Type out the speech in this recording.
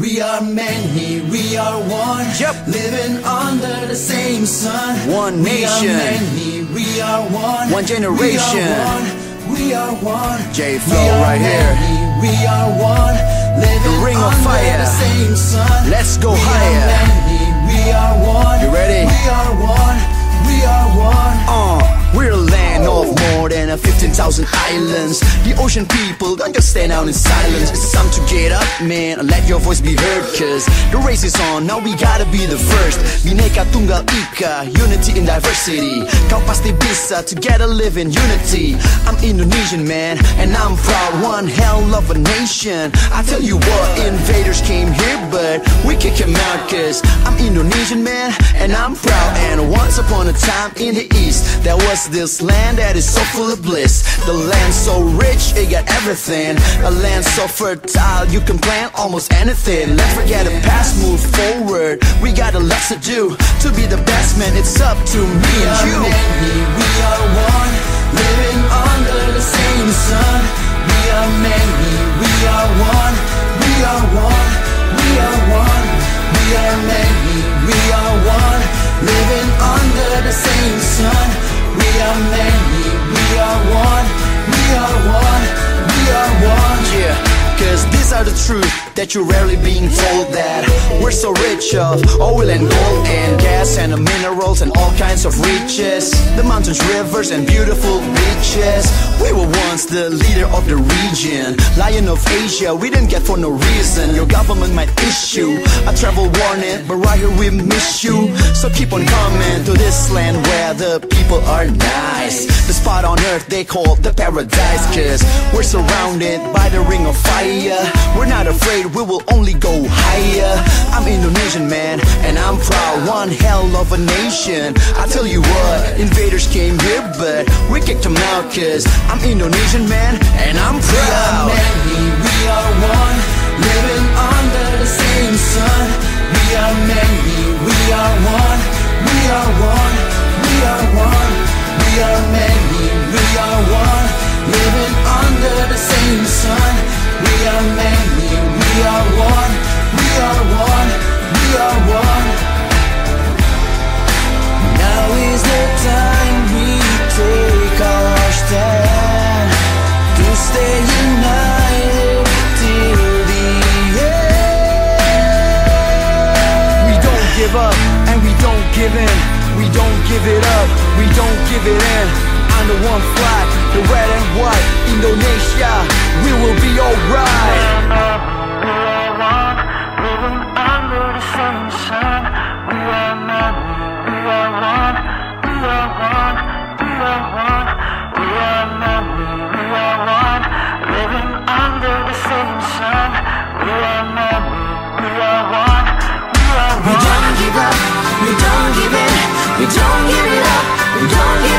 We are many, we are one. Yep. Living under the same sun. One nation. We are many, we are one. One generation. We are one. One. J Flow right here. We are one. Living The ring of fire. the same sun. Let's go we higher. Are many, we are one. You ready? We are one. We are one. Uh, we're a land of more than 15,000 islands. The ocean people don't just stand out in silence. It's time to get up, man, let your voice be heard. Cause the race is on, now we gotta be the first. Bhinneka Tunggal Ika, unity in diversity. Kau pasti bisa, together live in unity. I'm Indonesian, man, and I'm proud. One hell of a nation. I tell you what, invaders Cause I'm Indonesian, man, and I'm proud. And once upon a time in the east, there was this land that is so full of bliss. The land so rich, it got everything. A land so fertile, you can plant almost anything. Let's forget the past, move forward. We got a lot to do to be the best, man. It's up to me We and are you. many, we are one, living under the are the truth that you're rarely being told that. We're so rich of oil and gold and gas and the minerals and all kinds of riches. The mountains, rivers, and beautiful beaches. We were once the leader of the region, lion of Asia. We didn't get for no reason. Your government might issue a travel warning, but right here we miss you. So keep on coming to this land where the people are nice. The spot on earth they call the paradise, cause we're surrounded by the ring of fire. We're not afraid, we will only go higher. I'm Indonesian man, and I'm proud. One hell of a nation. I tell you what, invaders came here, but we kicked them out, cause I'm Indonesian man, and I'm proud. We are many, we are one, living don't give in. We don't give it up, we don't give it in. Under one flag, the red and white, Indonesia, we will be we don't give it up, we don't